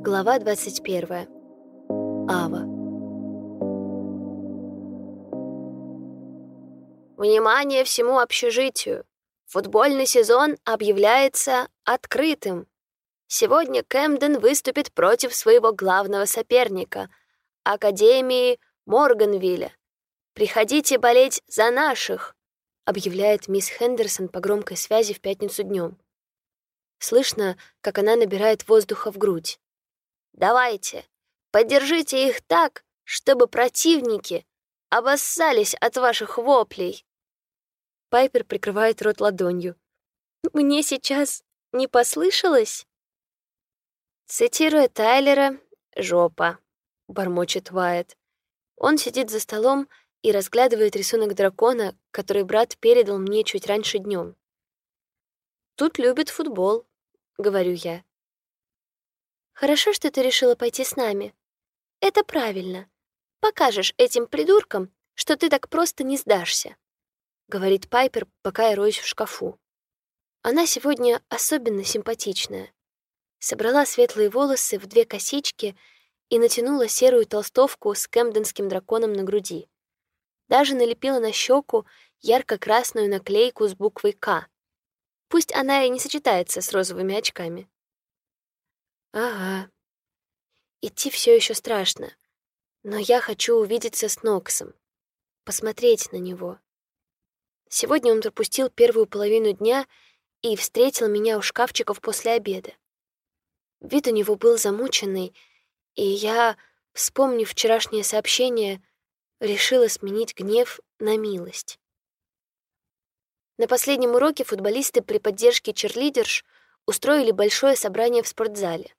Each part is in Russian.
Глава 21. Ава. Внимание всему общежитию! Футбольный сезон объявляется открытым. Сегодня Кэмден выступит против своего главного соперника — Академии Морганвилля. Приходите болеть за наших, объявляет мисс Хендерсон по громкой связи в пятницу днем. Слышно, как она набирает воздуха в грудь. «Давайте, поддержите их так, чтобы противники обоссались от ваших воплей!» Пайпер прикрывает рот ладонью. «Мне сейчас не послышалось?» Цитируя Тайлера, «жопа», — бормочет Вайет. Он сидит за столом и разглядывает рисунок дракона, который брат передал мне чуть раньше днем. «Тут любят футбол», — говорю я. «Хорошо, что ты решила пойти с нами. Это правильно. Покажешь этим придуркам, что ты так просто не сдашься», — говорит Пайпер, пока я роюсь в шкафу. Она сегодня особенно симпатичная. Собрала светлые волосы в две косички и натянула серую толстовку с кэмденским драконом на груди. Даже налепила на щеку ярко-красную наклейку с буквой «К», Пусть она и не сочетается с розовыми очками. Ага. Идти все еще страшно. Но я хочу увидеться с Ноксом. Посмотреть на него. Сегодня он пропустил первую половину дня и встретил меня у шкафчиков после обеда. Вид у него был замученный, и я, вспомнив вчерашнее сообщение, решила сменить гнев на милость. На последнем уроке футболисты при поддержке черлидерш устроили большое собрание в спортзале.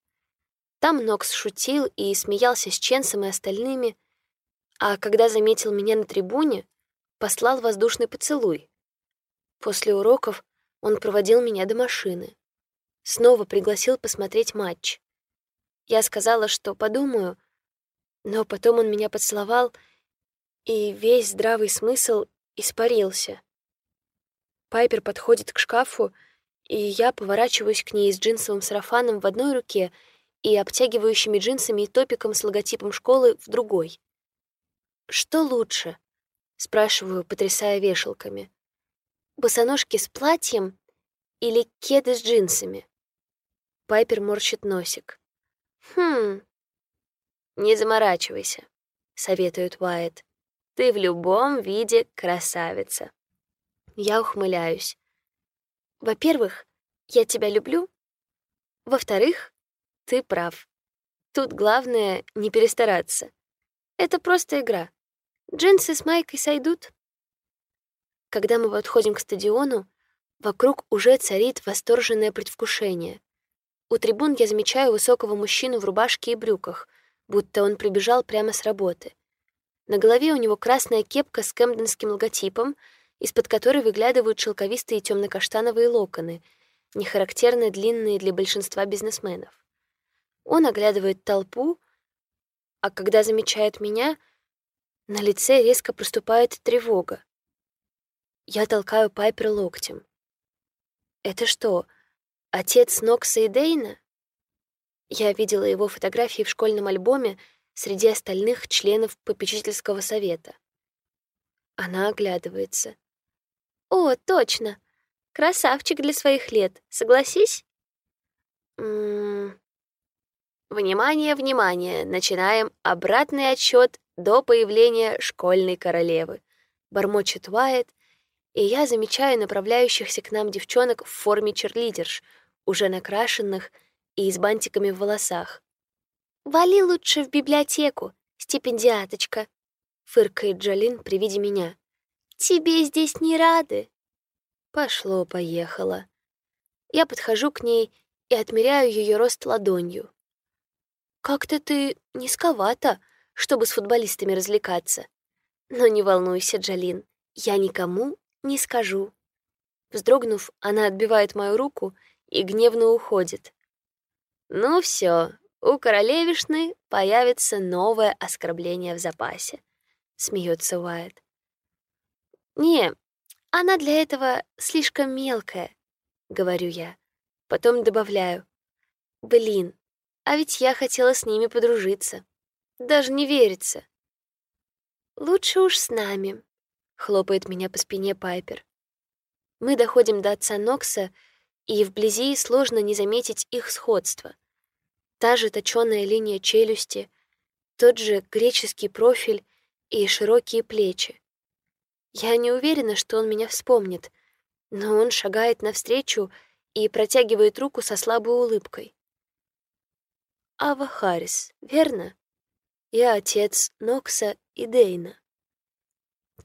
Там Нокс шутил и смеялся с Ченсом и остальными, а когда заметил меня на трибуне, послал воздушный поцелуй. После уроков он проводил меня до машины. Снова пригласил посмотреть матч. Я сказала, что подумаю, но потом он меня поцеловал, и весь здравый смысл испарился. Пайпер подходит к шкафу, и я поворачиваюсь к ней с джинсовым сарафаном в одной руке и обтягивающими джинсами и топиком с логотипом школы в другой. «Что лучше?» — спрашиваю, потрясая вешалками. «Босоножки с платьем или кеды с джинсами?» Пайпер морщит носик. «Хм...» «Не заморачивайся», — советует Уайт. «Ты в любом виде красавица». Я ухмыляюсь. Во-первых, я тебя люблю. Во-вторых, ты прав. Тут главное не перестараться. Это просто игра. Джинсы с майкой сойдут. Когда мы подходим к стадиону, вокруг уже царит восторженное предвкушение. У трибун я замечаю высокого мужчину в рубашке и брюках, будто он прибежал прямо с работы. На голове у него красная кепка с кэмденским логотипом — из-под которой выглядывают шелковистые темно-каштановые локоны, нехарактерно длинные для большинства бизнесменов. Он оглядывает толпу, а когда замечает меня, на лице резко проступает тревога. Я толкаю Пайпер локтем. «Это что, отец Нокса и Дейна?» Я видела его фотографии в школьном альбоме среди остальных членов попечительского совета. Она оглядывается. О, точно. Красавчик для своих лет, согласись? М -м -м. Внимание, внимание, начинаем обратный отсчет до появления школьной королевы. Бормочет Уайт, и я замечаю направляющихся к нам девчонок в форме черлидерш, уже накрашенных и с бантиками в волосах. «Вали лучше в библиотеку, стипендиаточка», — фыркает Джалин при виде меня. Тебе здесь не рады. Пошло-поехало. Я подхожу к ней и отмеряю ее рост ладонью. Как-то ты низковато, чтобы с футболистами развлекаться. Но не волнуйся, Джалин, я никому не скажу. Вздрогнув, она отбивает мою руку и гневно уходит. Ну все, у королевишны появится новое оскорбление в запасе, смеется Уайт. «Не, она для этого слишком мелкая», — говорю я. Потом добавляю. «Блин, А ведь я хотела с ними подружиться. Даже не верится. Лучше уж с нами, хлопает меня по спине Пайпер. Мы доходим до отца Нокса, и вблизи сложно не заметить их сходство. Та же точёная линия челюсти, тот же греческий профиль и широкие плечи. Я не уверена, что он меня вспомнит, но он шагает навстречу и протягивает руку со слабой улыбкой. Ава Харрис, верно? Я отец Нокса и Дейна.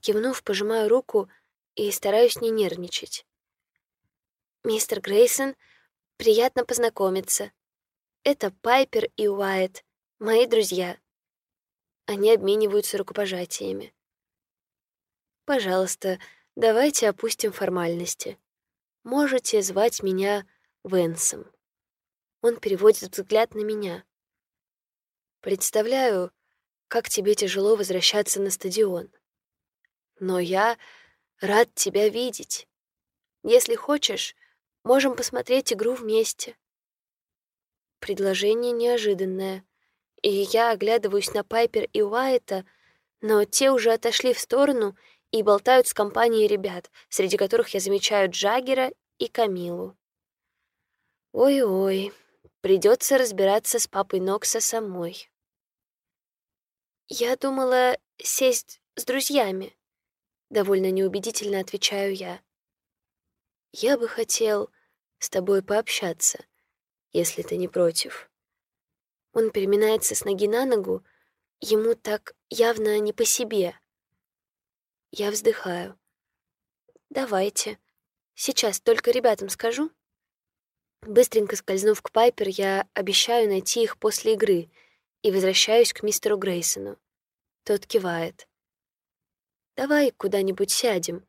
Кивнув, пожимаю руку и стараюсь не нервничать. Мистер Грейсон, приятно познакомиться. Это Пайпер и Уайт, мои друзья. Они обмениваются рукопожатиями. Пожалуйста, давайте опустим формальности. Можете звать меня Венсом. Он переводит взгляд на меня. Представляю, как тебе тяжело возвращаться на стадион. Но я рад тебя видеть. Если хочешь, можем посмотреть игру вместе. Предложение неожиданное, и я оглядываюсь на Пайпер и Уайта, но те уже отошли в сторону и болтают с компанией ребят, среди которых я замечаю Джаггера и Камилу. Ой-ой, придется разбираться с папой Нокса самой. Я думала сесть с друзьями, довольно неубедительно отвечаю я. Я бы хотел с тобой пообщаться, если ты не против. Он переминается с ноги на ногу, ему так явно не по себе. Я вздыхаю. Давайте. Сейчас только ребятам скажу. Быстренько скользнув к Пайпер, я обещаю найти их после игры и возвращаюсь к мистеру Грейсону. Тот кивает. Давай куда-нибудь сядем,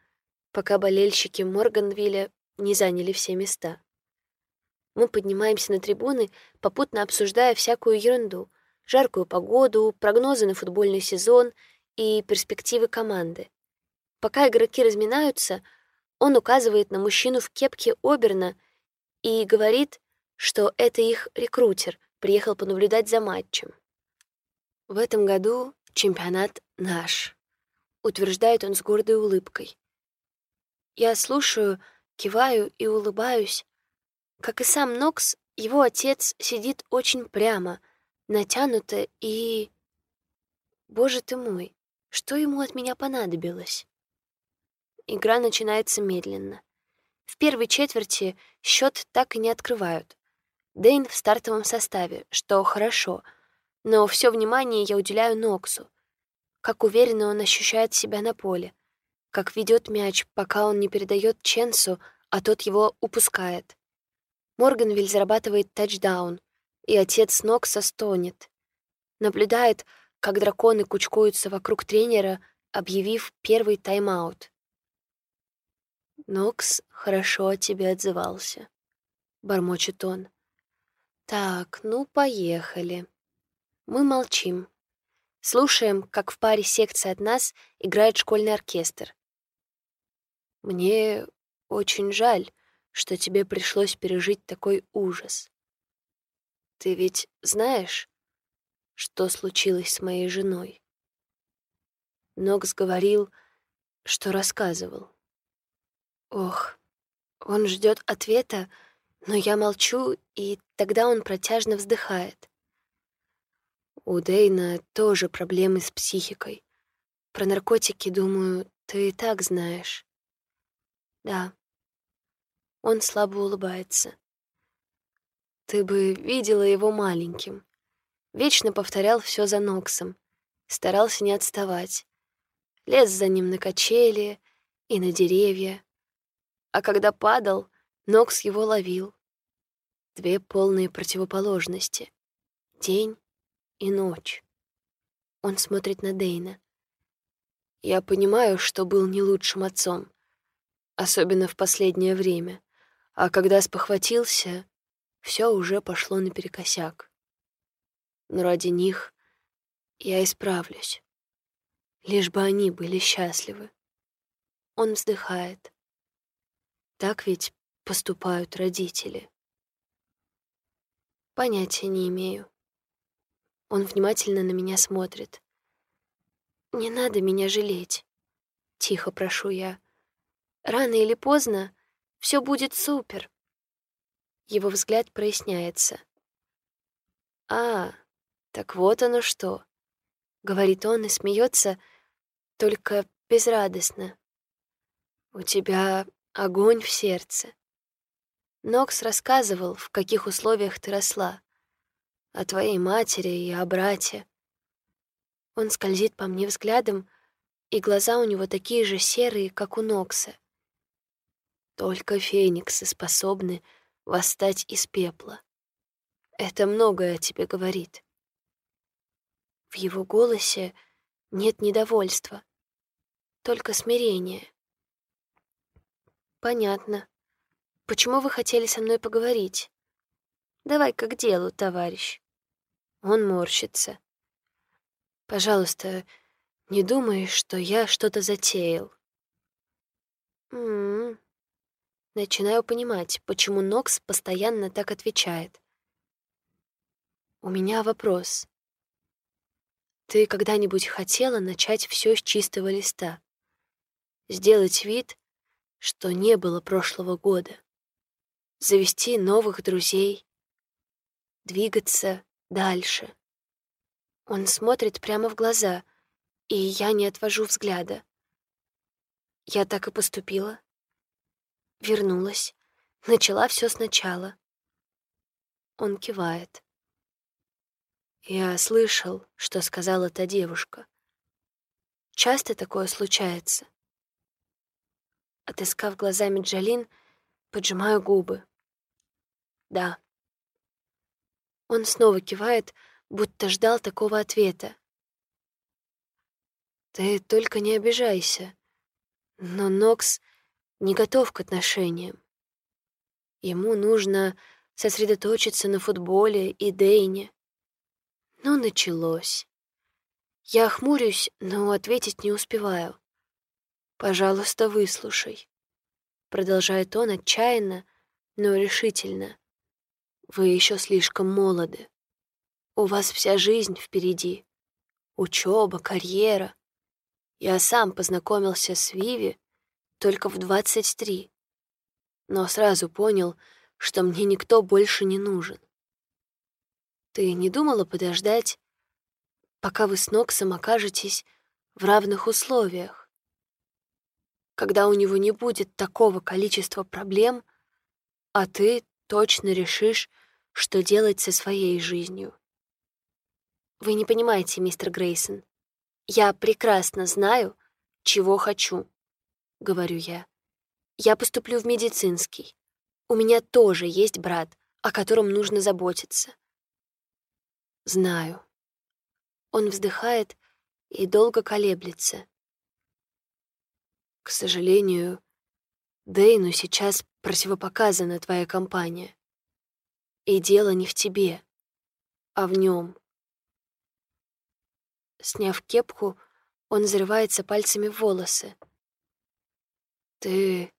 пока болельщики Морганвилля не заняли все места. Мы поднимаемся на трибуны, попутно обсуждая всякую ерунду: жаркую погоду, прогнозы на футбольный сезон и перспективы команды. Пока игроки разминаются, он указывает на мужчину в кепке Оберна и говорит, что это их рекрутер, приехал понаблюдать за матчем. В этом году чемпионат наш утверждает он с гордой улыбкой. Я слушаю, киваю и улыбаюсь. Как и сам Нокс, его отец сидит очень прямо, натянуто и... Боже ты мой, что ему от меня понадобилось? Игра начинается медленно. В первой четверти счет так и не открывают. Дейн в стартовом составе, что хорошо, но все внимание я уделяю Ноксу как уверенно он ощущает себя на поле, как ведет мяч, пока он не передает Ченсу, а тот его упускает. Морганвиль зарабатывает тачдаун, и отец Нокса стонет. Наблюдает, как драконы кучкуются вокруг тренера, объявив первый тайм-аут. «Нокс хорошо о тебе отзывался», — бормочет он. «Так, ну, поехали». Мы молчим. Слушаем, как в паре секций от нас играет школьный оркестр. Мне очень жаль, что тебе пришлось пережить такой ужас. Ты ведь знаешь, что случилось с моей женой? Нокс говорил, что рассказывал. Ох, он ждет ответа, но я молчу, и тогда он протяжно вздыхает. У Дейна тоже проблемы с психикой. Про наркотики, думаю, ты и так знаешь. Да. Он слабо улыбается. Ты бы видела его маленьким. Вечно повторял все за Ноксом. Старался не отставать. Лез за ним на качели и на деревья. А когда падал, Нокс его ловил. Две полные противоположности. День и ночь. Он смотрит на Дейна. Я понимаю, что был не лучшим отцом, особенно в последнее время, а когда спохватился, все уже пошло наперекосяк. Но ради них я исправлюсь, лишь бы они были счастливы. Он вздыхает. Так ведь поступают родители. Понятия не имею. Он внимательно на меня смотрит. «Не надо меня жалеть», — тихо прошу я. «Рано или поздно все будет супер». Его взгляд проясняется. «А, так вот оно что», — говорит он и смеется, только безрадостно. «У тебя огонь в сердце». Нокс рассказывал, в каких условиях ты росла. О твоей матери и о брате. Он скользит по мне взглядом, и глаза у него такие же серые, как у Нокса. Только фениксы способны восстать из пепла. Это многое о тебе говорит. В его голосе нет недовольства, только смирение. Понятно. Почему вы хотели со мной поговорить? Давай к делу, товарищ. Он морщится. Пожалуйста, не думай, что я что-то затеял. М -м -м. Начинаю понимать, почему Нокс постоянно так отвечает. У меня вопрос. Ты когда-нибудь хотела начать все с чистого листа? Сделать вид, что не было прошлого года? Завести новых друзей? Двигаться дальше? Он смотрит прямо в глаза, и я не отвожу взгляда. Я так и поступила. Вернулась, начала все сначала. Он кивает. Я слышал, что сказала та девушка. Часто такое случается. Отыскав глазами Джалин, поджимаю губы. Да. Он снова кивает, будто ждал такого ответа. Ты только не обижайся. Но Нокс не готов к отношениям. Ему нужно сосредоточиться на футболе и Дейне. Ну, началось. Я хмурюсь, но ответить не успеваю. «Пожалуйста, выслушай», — продолжает он отчаянно, но решительно. «Вы еще слишком молоды. У вас вся жизнь впереди. Учеба, карьера. Я сам познакомился с Виви только в 23, но сразу понял, что мне никто больше не нужен. Ты не думала подождать, пока вы с Ноксом окажетесь в равных условиях? Когда у него не будет такого количества проблем, а ты точно решишь, что делать со своей жизнью. Вы не понимаете, мистер Грейсон. Я прекрасно знаю, чего хочу, говорю я. Я поступлю в медицинский. У меня тоже есть брат, о котором нужно заботиться. Знаю. Он вздыхает и долго колеблется. К сожалению, Дейну сейчас противопоказана твоя компания. И дело не в тебе, а в нем. Сняв кепку, он зарывается пальцами в волосы. Ты...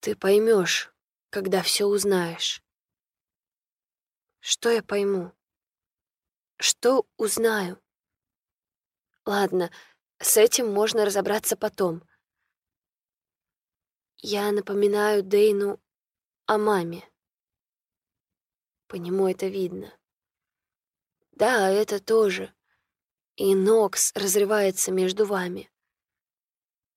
Ты поймешь, когда все узнаешь. Что я пойму? Что узнаю? Ладно, с этим можно разобраться потом. Я напоминаю Дейну о маме. По нему это видно. Да, это тоже и Нокс разрывается между вами.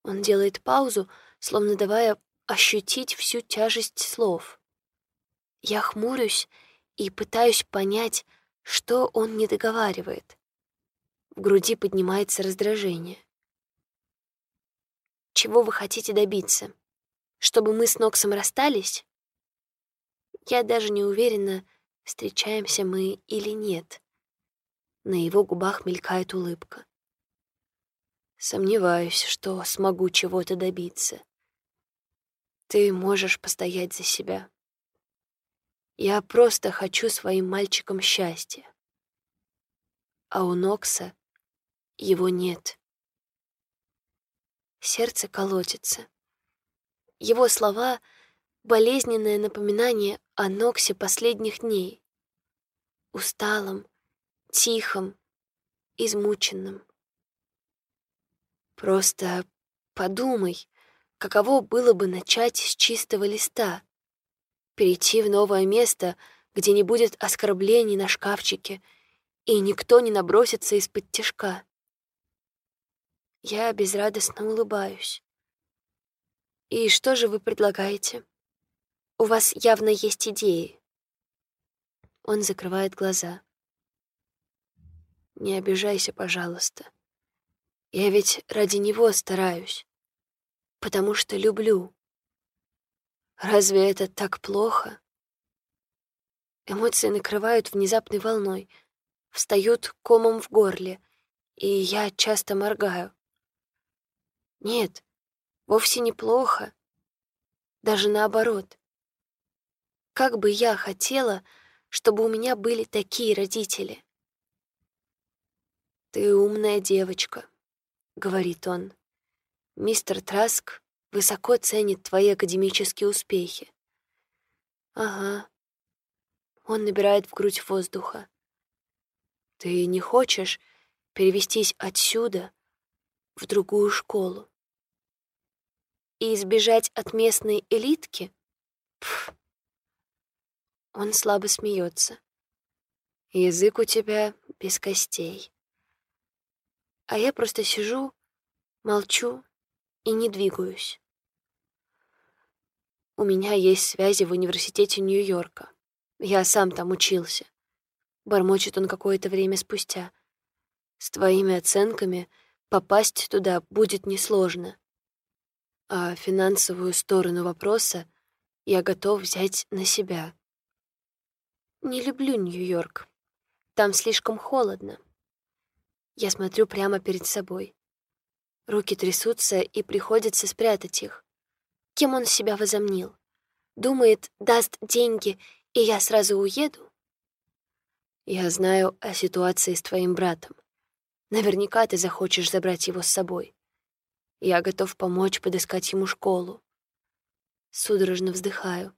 Он делает паузу, словно давая ощутить всю тяжесть слов. Я хмурюсь и пытаюсь понять, что он не договаривает. В груди поднимается раздражение. Чего вы хотите добиться? Чтобы мы с Ноксом расстались? Я даже не уверена, встречаемся мы или нет. На его губах мелькает улыбка. Сомневаюсь, что смогу чего-то добиться. Ты можешь постоять за себя. Я просто хочу своим мальчикам счастья. А у Нокса его нет. Сердце колотится. Его слова — болезненное напоминание о Ноксе последних дней. Усталом, тихом, измученном. Просто подумай, каково было бы начать с чистого листа, перейти в новое место, где не будет оскорблений на шкафчике, и никто не набросится из-под тяжка. Я безрадостно улыбаюсь. И что же вы предлагаете? У вас явно есть идеи. Он закрывает глаза. Не обижайся, пожалуйста. Я ведь ради него стараюсь. Потому что люблю. Разве это так плохо? Эмоции накрывают внезапной волной, встают комом в горле, и я часто моргаю. Нет, вовсе неплохо. Даже наоборот. Как бы я хотела, чтобы у меня были такие родители. «Ты умная девочка», — говорит он. «Мистер Траск высоко ценит твои академические успехи». «Ага». Он набирает в грудь воздуха. «Ты не хочешь перевестись отсюда в другую школу?» «И избежать от местной элитки?» Пф. Он слабо смеется. «Язык у тебя без костей». А я просто сижу, молчу и не двигаюсь. У меня есть связи в университете Нью-Йорка. Я сам там учился. Бормочет он какое-то время спустя. С твоими оценками попасть туда будет несложно. А финансовую сторону вопроса я готов взять на себя. Не люблю Нью-Йорк. Там слишком холодно. Я смотрю прямо перед собой. Руки трясутся, и приходится спрятать их. Кем он себя возомнил? Думает, даст деньги, и я сразу уеду? Я знаю о ситуации с твоим братом. Наверняка ты захочешь забрать его с собой. Я готов помочь подыскать ему школу. Судорожно вздыхаю.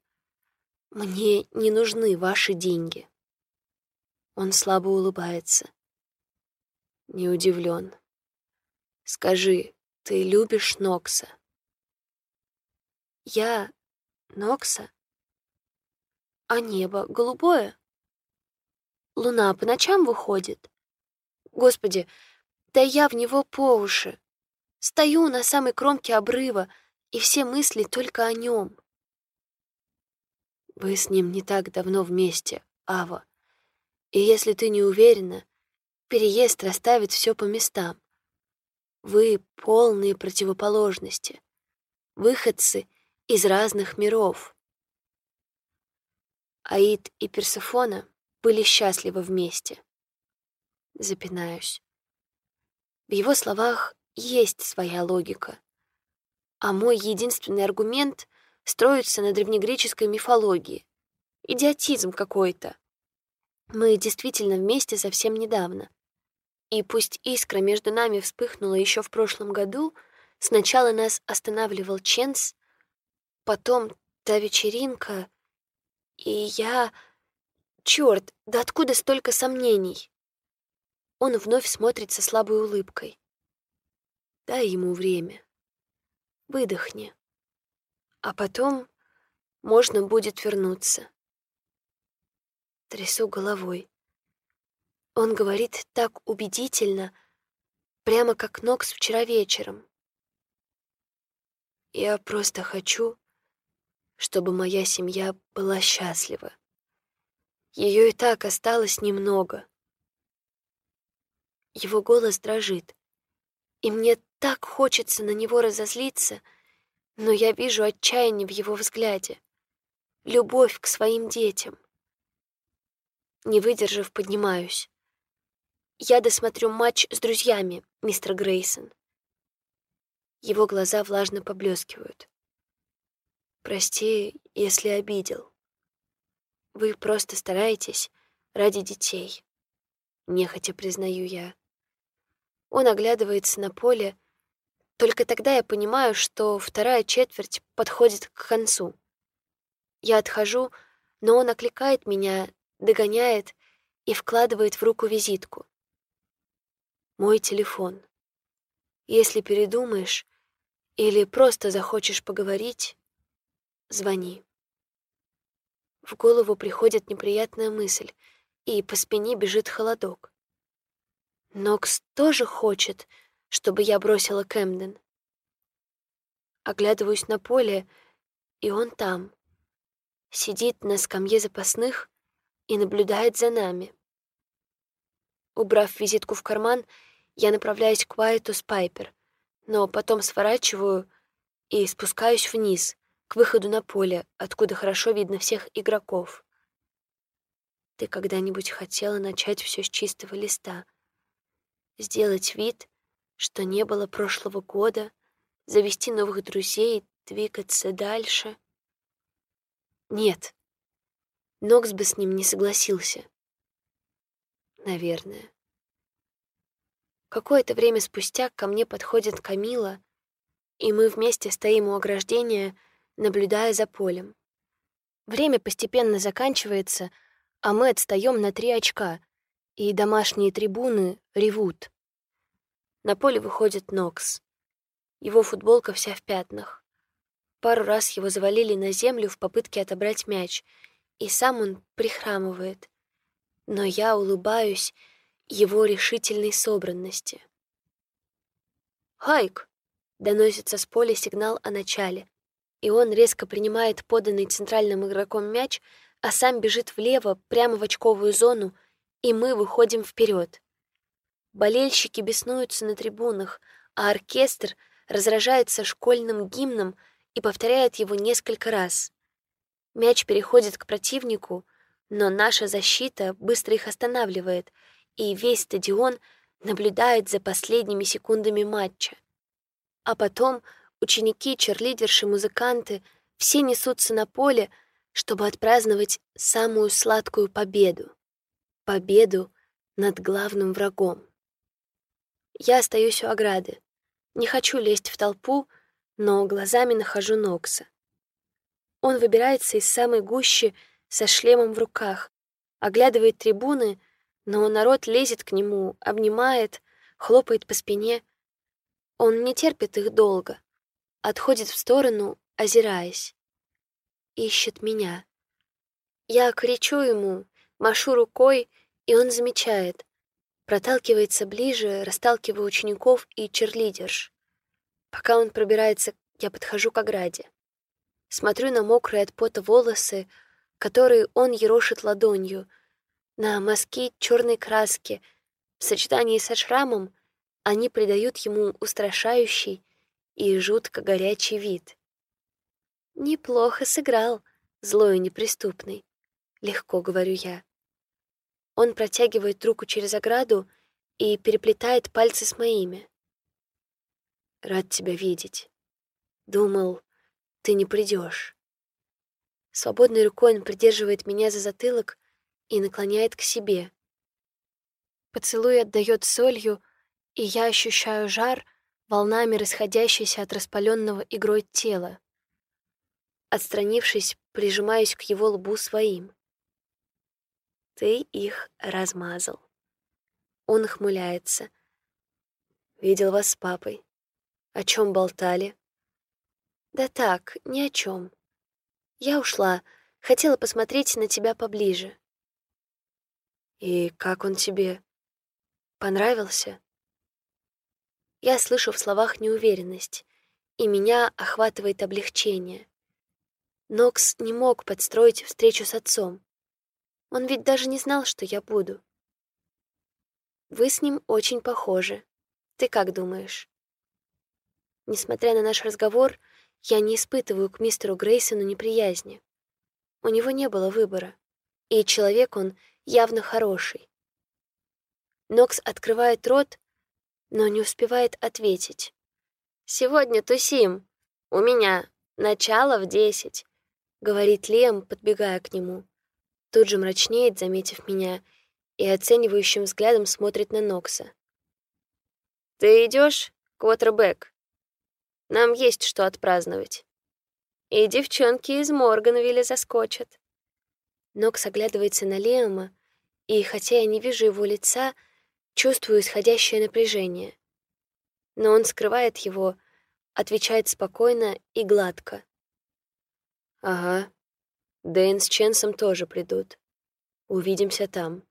Мне не нужны ваши деньги. Он слабо улыбается не удивлен. Скажи, ты любишь Нокса? Я Нокса? А небо голубое? Луна по ночам выходит? Господи, да я в него по уши. Стою на самой кромке обрыва, и все мысли только о нем. Вы с ним не так давно вместе, Ава. И если ты не уверена, Переезд расставит все по местам. Вы полные противоположности, выходцы из разных миров. Аид и Персефона были счастливы вместе. Запинаюсь. В его словах есть своя логика. А мой единственный аргумент строится на древнегреческой мифологии. Идиотизм какой-то. Мы действительно вместе совсем недавно. И пусть искра между нами вспыхнула еще в прошлом году, сначала нас останавливал Ченс, потом та вечеринка, и я... Черт, да откуда столько сомнений? Он вновь смотрит со слабой улыбкой. Дай ему время. Выдохни. А потом можно будет вернуться. Трясу головой. Он говорит так убедительно, прямо как Нокс вчера вечером. Я просто хочу, чтобы моя семья была счастлива. Ее и так осталось немного. Его голос дрожит, и мне так хочется на него разозлиться, но я вижу отчаяние в его взгляде, любовь к своим детям. Не выдержав, поднимаюсь. Я досмотрю матч с друзьями, мистер Грейсон. Его глаза влажно поблескивают. Прости, если обидел. Вы просто стараетесь ради детей. Нехотя признаю я. Он оглядывается на поле. Только тогда я понимаю, что вторая четверть подходит к концу. Я отхожу, но он окликает меня, догоняет и вкладывает в руку визитку. Мой телефон. Если передумаешь или просто захочешь поговорить, звони. В голову приходит неприятная мысль, и по спине бежит холодок. Нокс тоже хочет, чтобы я бросила Кэмден. Оглядываюсь на поле, и он там. Сидит на скамье запасных и наблюдает за нами. Убрав визитку в карман, я направляюсь к Уайту с Пайпер, но потом сворачиваю и спускаюсь вниз, к выходу на поле, откуда хорошо видно всех игроков. Ты когда-нибудь хотела начать все с чистого листа? Сделать вид, что не было прошлого года, завести новых друзей, двигаться дальше? Нет. Нокс бы с ним не согласился. Наверное. Какое-то время спустя ко мне подходит Камила, и мы вместе стоим у ограждения, наблюдая за полем. Время постепенно заканчивается, а мы отстаем на три очка, и домашние трибуны ревут. На поле выходит Нокс. Его футболка вся в пятнах. Пару раз его завалили на землю в попытке отобрать мяч, и сам он прихрамывает. Но я улыбаюсь его решительной собранности. «Хайк!» — доносится с поля сигнал о начале, и он резко принимает поданный центральным игроком мяч, а сам бежит влево, прямо в очковую зону, и мы выходим вперед. Болельщики беснуются на трибунах, а оркестр разражается школьным гимном и повторяет его несколько раз. Мяч переходит к противнику, но наша защита быстро их останавливает — и весь стадион наблюдает за последними секундами матча. А потом ученики, черлидерши, музыканты все несутся на поле, чтобы отпраздновать самую сладкую победу. Победу над главным врагом. Я остаюсь у ограды. Не хочу лезть в толпу, но глазами нахожу Нокса. Он выбирается из самой гущи со шлемом в руках, оглядывает трибуны — но народ лезет к нему, обнимает, хлопает по спине. Он не терпит их долго, отходит в сторону, озираясь. Ищет меня. Я кричу ему, машу рукой, и он замечает. Проталкивается ближе, расталкивая учеников и черлидерш. Пока он пробирается, я подхожу к ограде. Смотрю на мокрые от пота волосы, которые он ерошит ладонью — на мазки черной краски. В сочетании со шрамом они придают ему устрашающий и жутко горячий вид. «Неплохо сыграл, злой и неприступный», — легко говорю я. Он протягивает руку через ограду и переплетает пальцы с моими. «Рад тебя видеть. Думал, ты не придешь. Свободной рукой он придерживает меня за затылок и наклоняет к себе. Поцелуй отдает солью, и я ощущаю жар, волнами расходящийся от распаленного игрой тела. Отстранившись, прижимаюсь к его лбу своим. Ты их размазал. Он хмуляется. Видел вас с папой. О чем болтали? Да так, ни о чем. Я ушла, хотела посмотреть на тебя поближе. «И как он тебе? Понравился?» Я слышу в словах неуверенность, и меня охватывает облегчение. Нокс не мог подстроить встречу с отцом. Он ведь даже не знал, что я буду. Вы с ним очень похожи. Ты как думаешь? Несмотря на наш разговор, я не испытываю к мистеру Грейсону неприязни. У него не было выбора, и человек он явно хороший. Нокс открывает рот, но не успевает ответить. «Сегодня тусим. У меня начало в десять», — говорит Лем, подбегая к нему. Тут же мрачнеет, заметив меня, и оценивающим взглядом смотрит на Нокса. «Ты идешь, квотербек? Нам есть что отпраздновать. И девчонки из Морганвилля заскочат». Нокс оглядывается на Лема, и хотя я не вижу его лица, чувствую исходящее напряжение. Но он скрывает его, отвечает спокойно и гладко. «Ага, Дэйн с Ченсом тоже придут. Увидимся там».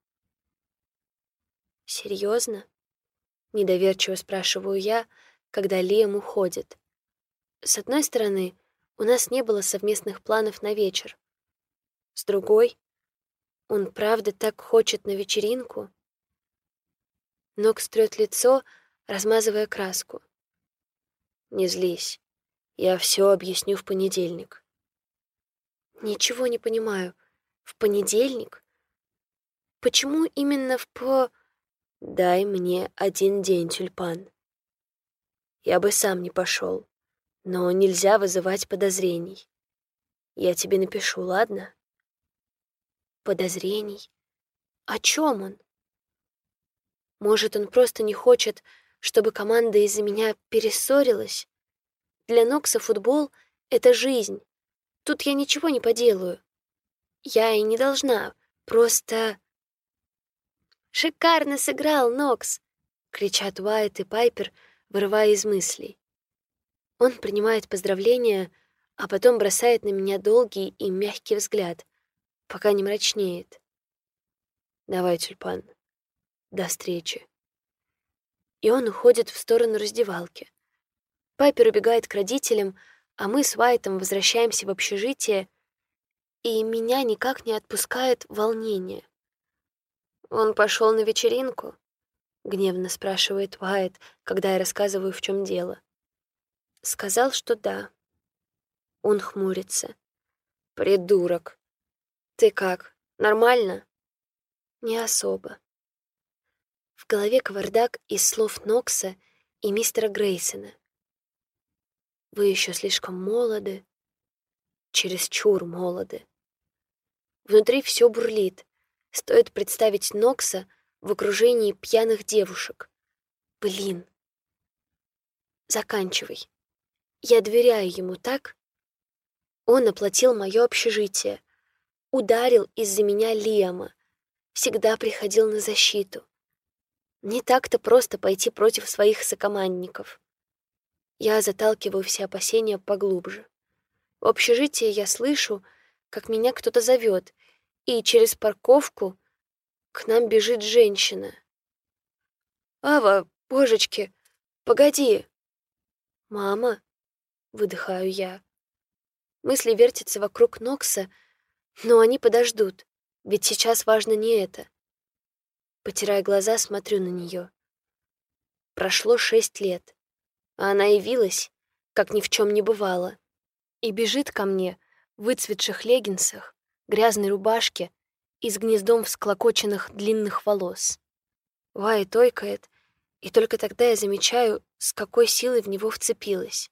Серьезно? Недоверчиво спрашиваю я, когда Лиам уходит. С одной стороны, у нас не было совместных планов на вечер. С другой, он правда так хочет на вечеринку? Нокс трёт лицо, размазывая краску. Не злись. Я все объясню в понедельник. Ничего не понимаю. В понедельник? Почему именно в по... Дай мне один день, тюльпан. Я бы сам не пошел, но нельзя вызывать подозрений. Я тебе напишу, ладно? Подозрений? О чем он? Может, он просто не хочет, чтобы команда из-за меня перессорилась? Для Нокса футбол — это жизнь. Тут я ничего не поделаю. Я и не должна, просто... «Шикарно сыграл, Нокс!» — кричат Уайт и Пайпер, вырывая из мыслей. Он принимает поздравления, а потом бросает на меня долгий и мягкий взгляд, пока не мрачнеет. «Давай, тюльпан, до встречи». И он уходит в сторону раздевалки. Пайпер убегает к родителям, а мы с Уайтом возвращаемся в общежитие, и меня никак не отпускает волнение. «Он пошел на вечеринку?» — гневно спрашивает Уайт, когда я рассказываю, в чем дело. Сказал, что да. Он хмурится. «Придурок. Ты как, нормально?» «Не особо». В голове кавардак из слов Нокса и мистера Грейсона. «Вы еще слишком молоды, чересчур молоды». Внутри все бурлит, Стоит представить Нокса в окружении пьяных девушек. Блин. Заканчивай. Я доверяю ему так. Он оплатил мое общежитие, ударил из-за меня Лиама, всегда приходил на защиту. Не так-то просто пойти против своих сокомандников. Я заталкиваю все опасения поглубже. В общежитии я слышу, как меня кто-то зовет, и через парковку к нам бежит женщина. «Ава, божечки, погоди!» «Мама?» — выдыхаю я. Мысли вертятся вокруг Нокса, но они подождут, ведь сейчас важно не это. Потирая глаза, смотрю на нее. Прошло шесть лет, а она явилась, как ни в чем не бывало, и бежит ко мне в выцветших леггинсах, грязной рубашке и с гнездом всклокоченных длинных волос. Вай тойкает, и только тогда я замечаю, с какой силой в него вцепилась.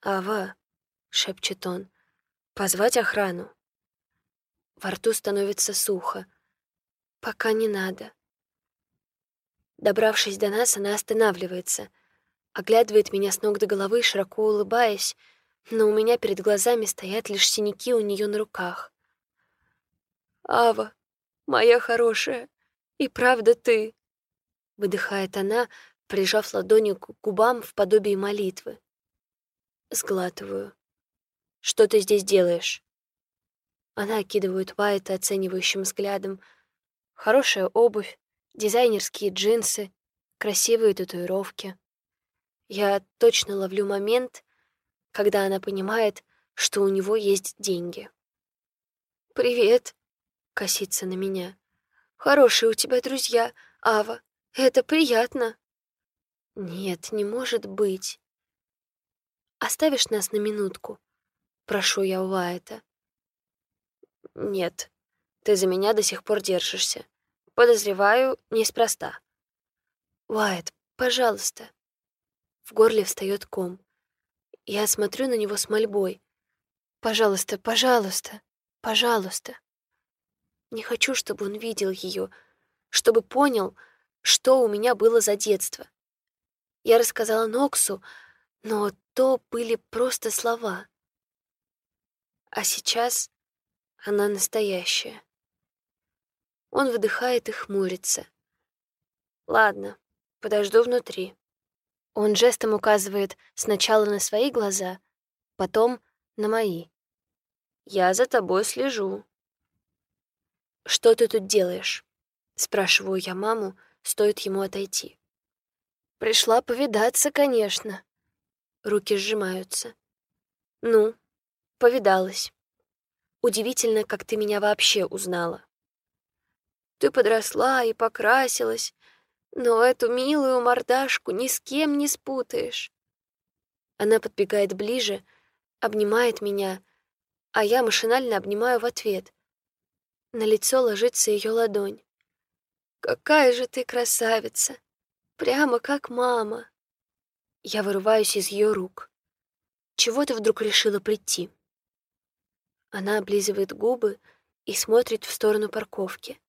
«Ава», — шепчет он, — «позвать охрану». Во рту становится сухо. «Пока не надо». Добравшись до нас, она останавливается, оглядывает меня с ног до головы, широко улыбаясь, но у меня перед глазами стоят лишь синяки у нее на руках. «Ава, моя хорошая, и правда ты!» — выдыхает она, прижав ладонью к губам в подобии молитвы. Сглатываю. «Что ты здесь делаешь?» Она окидывает Уайта оценивающим взглядом. Хорошая обувь, дизайнерские джинсы, красивые татуировки. Я точно ловлю момент, когда она понимает, что у него есть деньги. «Привет», — косится на меня. «Хорошие у тебя друзья, Ава. Это приятно». «Нет, не может быть». «Оставишь нас на минутку?» — прошу я у Вайта. «Нет, ты за меня до сих пор держишься. Подозреваю, неспроста». «Уайт, пожалуйста». В горле встает ком. Я смотрю на него с мольбой. «Пожалуйста, пожалуйста, пожалуйста». Не хочу, чтобы он видел ее, чтобы понял, что у меня было за детство. Я рассказала Ноксу, но то были просто слова. А сейчас она настоящая. Он выдыхает и хмурится. Ладно, подожду внутри. Он жестом указывает сначала на свои глаза, потом на мои. Я за тобой слежу. Что ты тут делаешь? Спрашиваю я маму, стоит ему отойти. Пришла повидаться, конечно. Руки сжимаются. Ну, повидалась. Удивительно, как ты меня вообще узнала. Ты подросла и покрасилась, но эту милую мордашку ни с кем не спутаешь. Она подбегает ближе, обнимает меня, а я машинально обнимаю в ответ. На лицо ложится ее ладонь. «Какая же ты красавица! Прямо как мама!» Я вырываюсь из ее рук. «Чего ты вдруг решила прийти?» Она облизывает губы и смотрит в сторону парковки.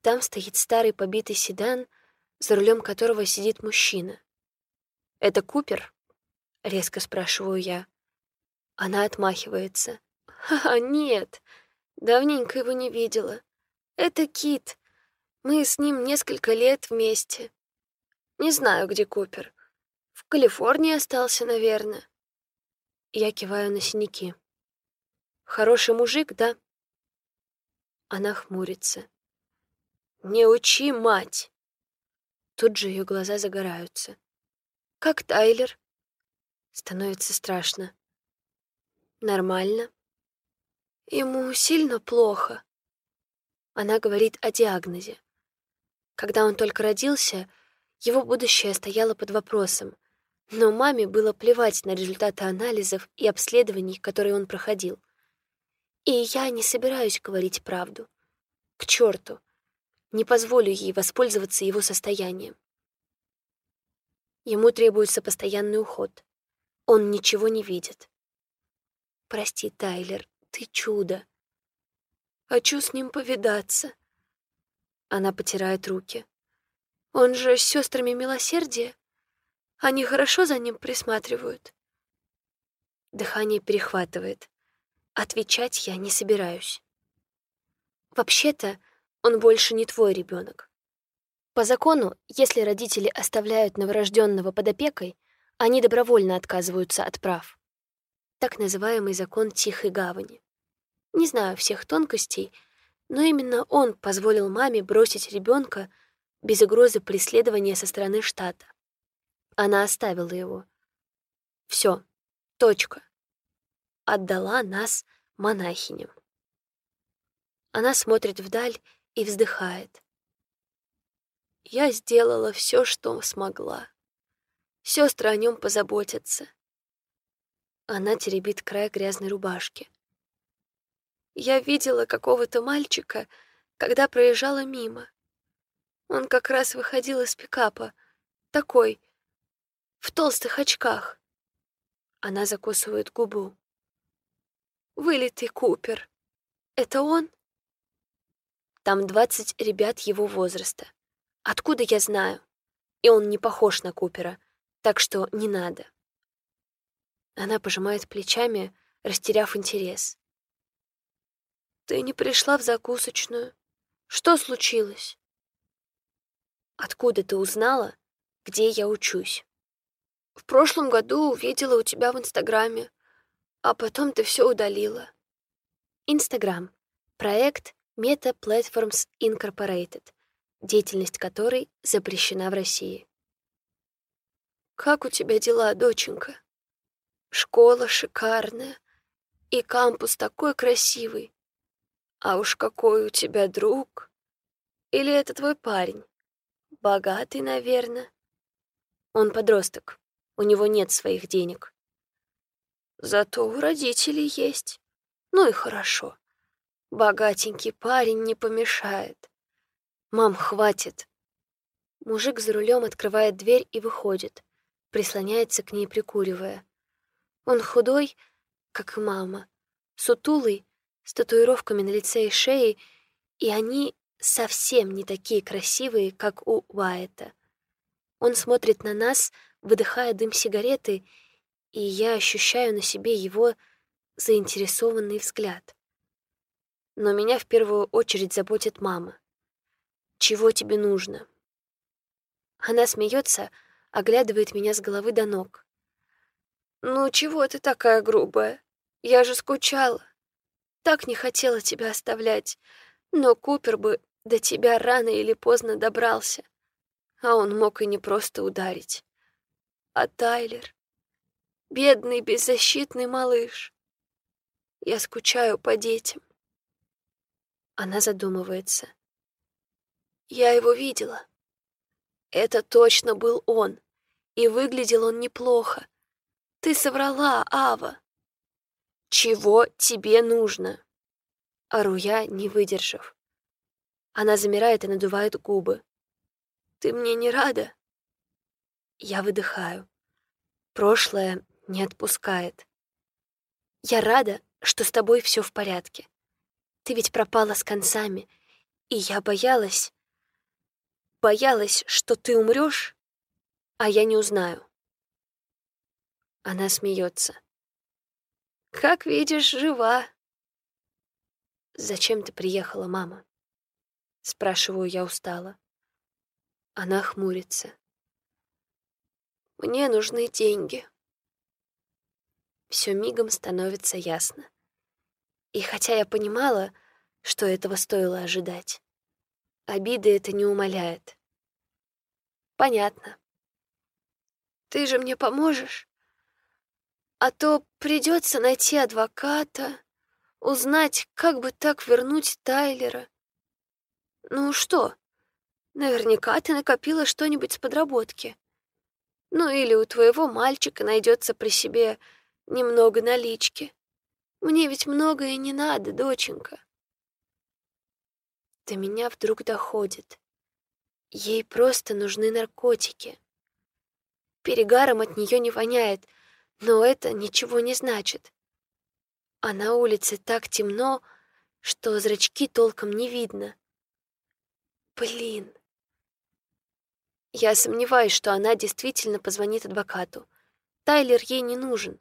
Там стоит старый побитый седан — за рулем которого сидит мужчина. «Это Купер?» — резко спрашиваю я. Она отмахивается. «Ха, нет, давненько его не видела. Это Кит. Мы с ним несколько лет вместе. Не знаю, где Купер. В Калифорнии остался, наверное». Я киваю на синяки. «Хороший мужик, да?» Она хмурится. «Не учи, мать!» Тут же ее глаза загораются. «Как Тайлер?» Становится страшно. «Нормально?» «Ему сильно плохо». Она говорит о диагнозе. Когда он только родился, его будущее стояло под вопросом, но маме было плевать на результаты анализов и обследований, которые он проходил. И я не собираюсь говорить правду. К черту! Не позволю ей воспользоваться его состоянием. Ему требуется постоянный уход. Он ничего не видит. Прости, Тайлер, ты чудо. Хочу с ним повидаться. Она потирает руки. Он же с сестрами милосердия. Они хорошо за ним присматривают. Дыхание перехватывает. Отвечать я не собираюсь. Вообще-то, он больше не твой ребенок. По закону, если родители оставляют новорожденного под опекой, они добровольно отказываются от прав. Так называемый закон Тихой Гавани. Не знаю всех тонкостей, но именно он позволил маме бросить ребенка без угрозы преследования со стороны штата. Она оставила его. Все, точка. Отдала нас монахиням. Она смотрит вдаль и вздыхает. Я сделала все, что смогла. Сестры о нем позаботятся. Она теребит край грязной рубашки. Я видела какого-то мальчика, когда проезжала мимо. Он как раз выходил из пикапа, такой, в толстых очках. Она закусывает губу. Вылитый Купер. Это он? Там двадцать ребят его возраста. Откуда я знаю? И он не похож на Купера, так что не надо. Она пожимает плечами, растеряв интерес. Ты не пришла в закусочную. Что случилось? Откуда ты узнала, где я учусь? В прошлом году увидела у тебя в Инстаграме, а потом ты все удалила. Инстаграм. Проект Meta Platforms Incorporated, деятельность которой запрещена в России. «Как у тебя дела, доченька? Школа шикарная, и кампус такой красивый. А уж какой у тебя друг! Или это твой парень? Богатый, наверное. Он подросток, у него нет своих денег. Зато у родителей есть. Ну и хорошо. Богатенький парень не помешает. Мам, хватит. Мужик за рулем открывает дверь и выходит, прислоняется к ней, прикуривая. Он худой, как и мама, сутулый, с татуировками на лице и шее, и они совсем не такие красивые, как у Уайта. Он смотрит на нас, выдыхая дым сигареты, и я ощущаю на себе его заинтересованный взгляд. Но меня в первую очередь заботит мама. чего тебе нужно?» Она смеется, оглядывает меня с головы до ног. «Ну, чего ты такая грубая? Я же скучала. Так не хотела тебя оставлять. Но Купер бы до тебя рано или поздно добрался. А он мог и не просто ударить. А Тайлер? Бедный, беззащитный малыш. Я скучаю по детям. Она задумывается. Я его видела. Это точно был он. И выглядел он неплохо. Ты соврала, Ава. Чего тебе нужно? Ору я, не выдержав. Она замирает и надувает губы. Ты мне не рада? Я выдыхаю. Прошлое не отпускает. Я рада, что с тобой все в порядке. Ты ведь пропала с концами, и я боялась... Боялась, что ты умрешь, а я не узнаю. Она смеется. Как видишь, жива. Зачем ты приехала, мама? Спрашиваю я устало. Она хмурится. Мне нужны деньги. Все мигом становится ясно. И хотя я понимала, что этого стоило ожидать, обиды это не умаляет. Понятно. Ты же мне поможешь? А то придется найти адвоката, узнать, как бы так вернуть Тайлера. Ну что, наверняка ты накопила что-нибудь с подработки. Ну или у твоего мальчика найдется при себе немного налички. Мне ведь многое не надо, доченька. До меня вдруг доходит. Ей просто нужны наркотики. Перегаром от нее не воняет, но это ничего не значит. А на улице так темно, что зрачки толком не видно. Блин. Я сомневаюсь, что она действительно позвонит адвокату. Тайлер ей не нужен.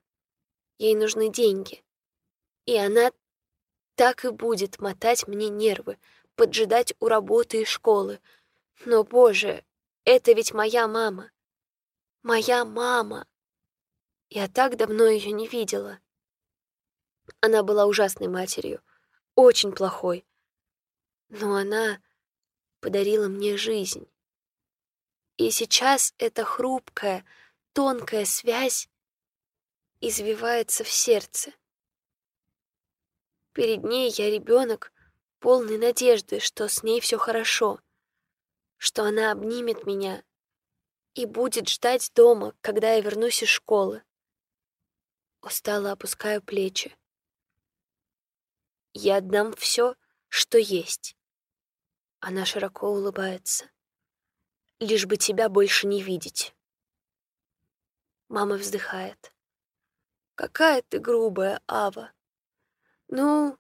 Ей нужны деньги. И она так и будет мотать мне нервы, поджидать у работы и школы. Но, боже, это ведь моя мама. Моя мама. Я так давно ее не видела. Она была ужасной матерью, очень плохой. Но она подарила мне жизнь. И сейчас эта хрупкая, тонкая связь извивается в сердце. Перед ней я ребенок, полный надежды, что с ней все хорошо, что она обнимет меня и будет ждать дома, когда я вернусь из школы. Устало опускаю плечи. Я отдам все, что есть. Она широко улыбается. Лишь бы тебя больше не видеть. Мама вздыхает. Какая ты грубая, Ава. Ну,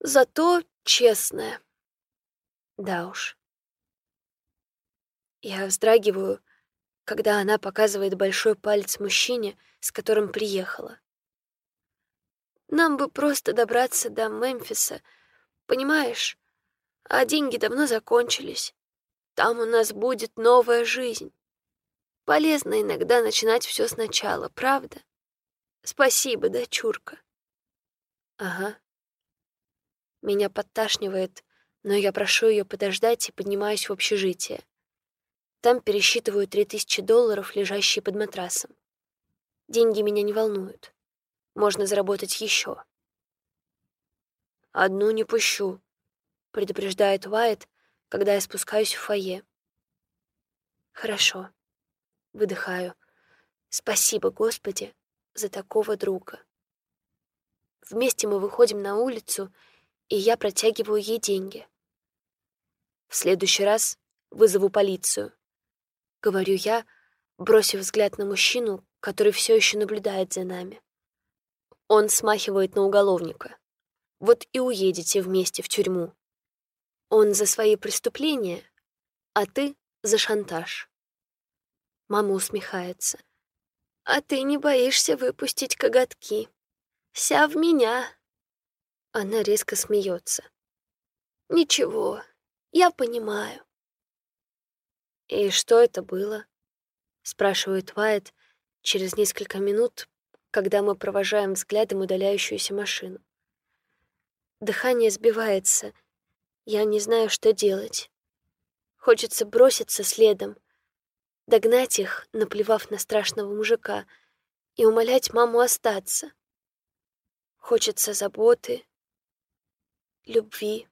зато честная. Да уж. Я вздрагиваю, когда она показывает большой палец мужчине, с которым приехала. Нам бы просто добраться до Мемфиса, понимаешь? А деньги давно закончились. Там у нас будет новая жизнь. Полезно иногда начинать все сначала, правда? Спасибо, дочурка. Ага. Меня подташнивает, но я прошу ее подождать и поднимаюсь в общежитие. Там пересчитываю три тысячи долларов, лежащие под матрасом. Деньги меня не волнуют. Можно заработать еще. «Одну не пущу», — предупреждает Уайт, когда я спускаюсь в фойе. «Хорошо». Выдыхаю. «Спасибо, Господи, за такого друга. Вместе мы выходим на улицу, и я протягиваю ей деньги. В следующий раз вызову полицию. Говорю я, бросив взгляд на мужчину, который все еще наблюдает за нами. Он смахивает на уголовника. Вот и уедете вместе в тюрьму. Он за свои преступления, а ты за шантаж. Мама усмехается. А ты не боишься выпустить коготки. Вся в меня. Она резко смеется. Ничего, я понимаю. «И что это было?» — спрашивает Вайт через несколько минут, когда мы провожаем взглядом удаляющуюся машину. Дыхание сбивается. Я не знаю, что делать. Хочется броситься следом, догнать их, наплевав на страшного мужика, и умолять маму остаться. Хочется заботы, любви,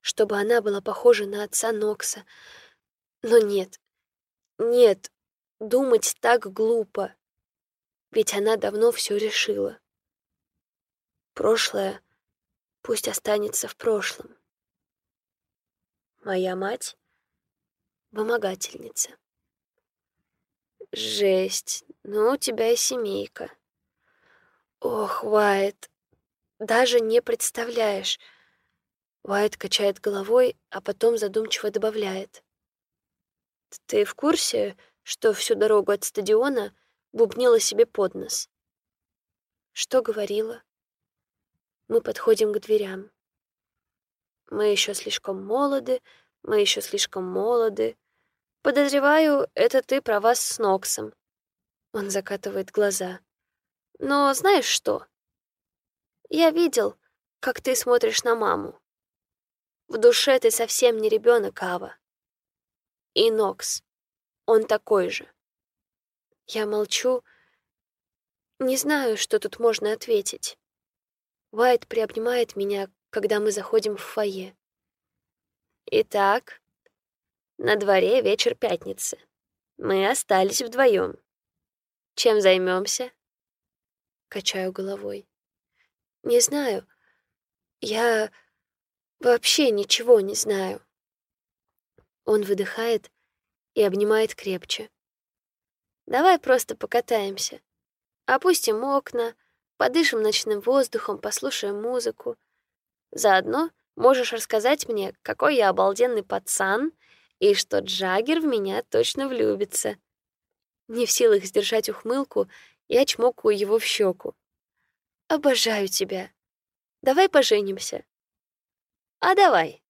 чтобы она была похожа на отца Нокса. Но нет, нет, думать так глупо, ведь она давно все решила. Прошлое пусть останется в прошлом. Моя мать — вымогательница. Жесть, ну у тебя и семейка. Ох, Уайт, даже не представляешь. Уайт качает головой, а потом задумчиво добавляет. Ты в курсе, что всю дорогу от стадиона бубнила себе под нос? Что говорила? Мы подходим к дверям. Мы еще слишком молоды, мы еще слишком молоды. Подозреваю, это ты про вас с Ноксом. Он закатывает глаза. Но знаешь что? Я видел, как ты смотришь на маму. В душе ты совсем не ребенок, Ава. И Нокс, он такой же. Я молчу, не знаю, что тут можно ответить. Уайт приобнимает меня, когда мы заходим в фойе. Итак, на дворе вечер пятницы. Мы остались вдвоем. Чем займемся? Качаю головой. Не знаю. Я вообще ничего не знаю. Он выдыхает и обнимает крепче. Давай просто покатаемся. Опустим окна, Подышим ночным воздухом, послушаем музыку. Заодно можешь рассказать мне, какой я обалденный пацан и что Джаггер в меня точно влюбится. Не в силах сдержать ухмылку, я чмокаю его в щеку. Обожаю тебя. Давай поженимся. А давай.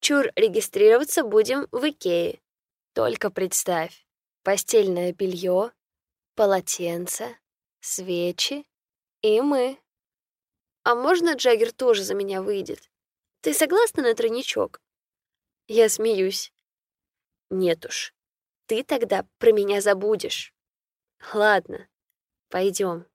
Чур, регистрироваться будем в Икее. Только представь. Постельное белье, полотенце, свечи и мы. А можно Джаггер тоже за меня выйдет? Ты согласна на тройничок? Я смеюсь. Нет уж. Ты тогда про меня забудешь. Ладно, пойдем.